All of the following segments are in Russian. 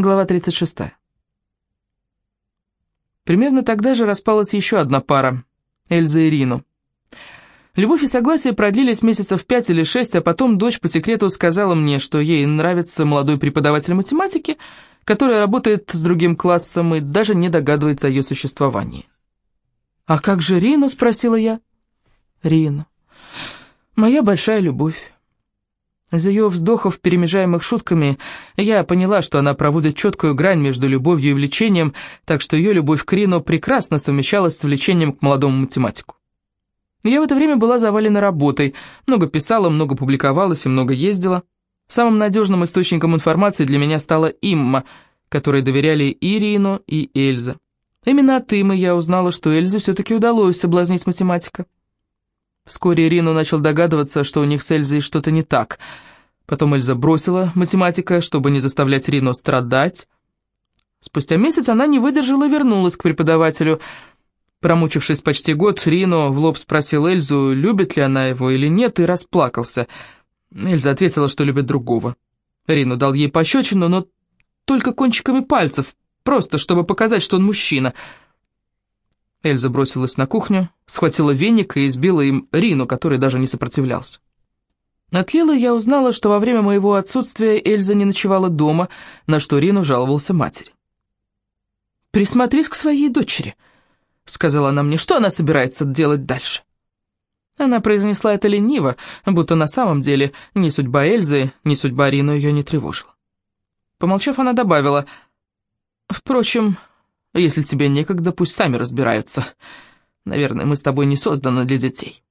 Глава 36. Примерно тогда же распалась еще одна пара, Эльза и Рину. Любовь и согласие продлились месяцев пять или шесть, а потом дочь по секрету сказала мне, что ей нравится молодой преподаватель математики, который работает с другим классом и даже не догадывается о ее существовании. «А как же Рину?» — спросила я. «Рину. Моя большая любовь. Из ее вздохов, перемежаемых шутками, я поняла, что она проводит четкую грань между любовью и влечением, так что ее любовь к Рину прекрасно совмещалась с влечением к молодому математику. Я в это время была завалена работой, много писала, много публиковалась и много ездила. Самым надежным источником информации для меня стала Имма, которой доверяли и Рину, и Эльза. Именно от Иммы я узнала, что Эльзе все-таки удалось соблазнить математика. Вскоре Рину начал догадываться, что у них с Эльзой что-то не так. Потом Эльза бросила математика, чтобы не заставлять Рину страдать. Спустя месяц она не выдержала и вернулась к преподавателю. Промучившись почти год, Рино в лоб спросил Эльзу, любит ли она его или нет, и расплакался. Эльза ответила, что любит другого. Рино дал ей пощечину, но только кончиками пальцев, просто чтобы показать, что он мужчина — Эльза бросилась на кухню, схватила веник и избила им Рину, который даже не сопротивлялся. От Лилы я узнала, что во время моего отсутствия Эльза не ночевала дома, на что Рину жаловался матери. «Присмотрись к своей дочери», — сказала она мне, — «что она собирается делать дальше?» Она произнесла это лениво, будто на самом деле ни судьба Эльзы, ни судьба Рину ее не тревожила. Помолчав, она добавила, «Впрочем, если тебе некогда, пусть сами разбираются. Наверное, мы с тобой не созданы для детей».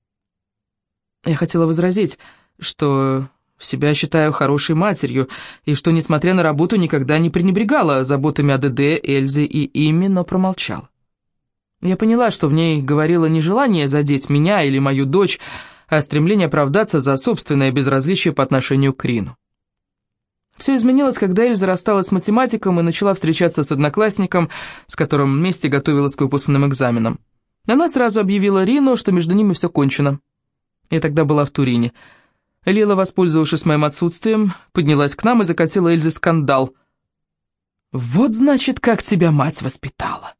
Я хотела возразить, что себя считаю хорошей матерью, и что, несмотря на работу, никогда не пренебрегала заботами о ДД, Эльзе и ими, но промолчала. Я поняла, что в ней говорило не желание задеть меня или мою дочь, а стремление оправдаться за собственное безразличие по отношению к Рину. Все изменилось, когда Эльза рассталась с математиком и начала встречаться с одноклассником, с которым вместе готовилась к выпускным экзаменам. Она сразу объявила Рину, что между ними все кончено. Я тогда была в Турине. Лила, воспользовавшись моим отсутствием, поднялась к нам и закатила Эльзе скандал. «Вот, значит, как тебя мать воспитала!»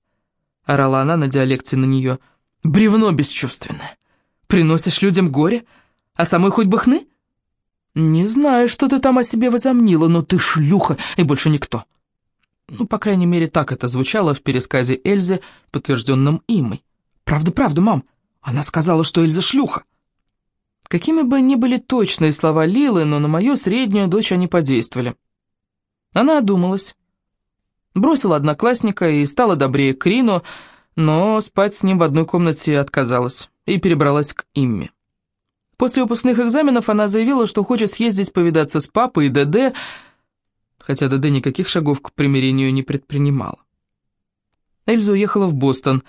Орала она на диалекте на нее. «Бревно бесчувственное! Приносишь людям горе, а самой хоть бы хны?» «Не знаю, что ты там о себе возомнила, но ты шлюха и больше никто». Ну, по крайней мере, так это звучало в пересказе Эльзы, подтвержденном Имой. «Правда, правда, мам. Она сказала, что Эльза шлюха». Какими бы ни были точные слова Лилы, но на мою среднюю дочь они подействовали. Она одумалась, бросила одноклассника и стала добрее к Рину, но спать с ним в одной комнате отказалась и перебралась к Имме. После выпускных экзаменов она заявила, что хочет съездить повидаться с папой и ДД, хотя ДД никаких шагов к примирению не предпринимала. Эльза уехала в Бостон.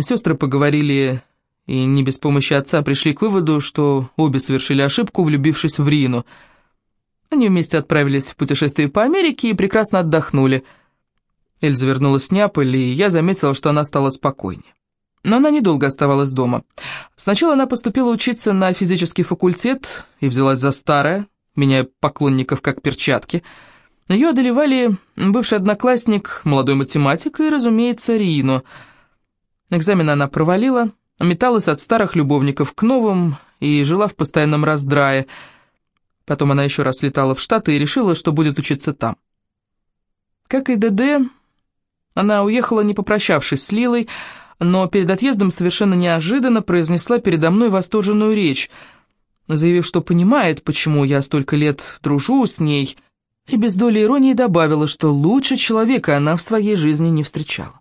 Сестры поговорили и не без помощи отца пришли к выводу, что обе совершили ошибку, влюбившись в Рину. Они вместе отправились в путешествие по Америке и прекрасно отдохнули. Эльза вернулась в Неаполь, и я заметила, что она стала спокойнее. Но она недолго оставалась дома. Сначала она поступила учиться на физический факультет и взялась за старое, меняя поклонников как перчатки. Ее одолевали бывший одноклассник, молодой математик и, разумеется, Рино. Экзамен она провалила, металась от старых любовников к новым и жила в постоянном раздрае. Потом она еще раз летала в Штаты и решила, что будет учиться там. Как и ДД, она уехала, не попрощавшись с Лилой, но перед отъездом совершенно неожиданно произнесла передо мной восторженную речь, заявив, что понимает, почему я столько лет дружу с ней, и без доли иронии добавила, что лучше человека она в своей жизни не встречала.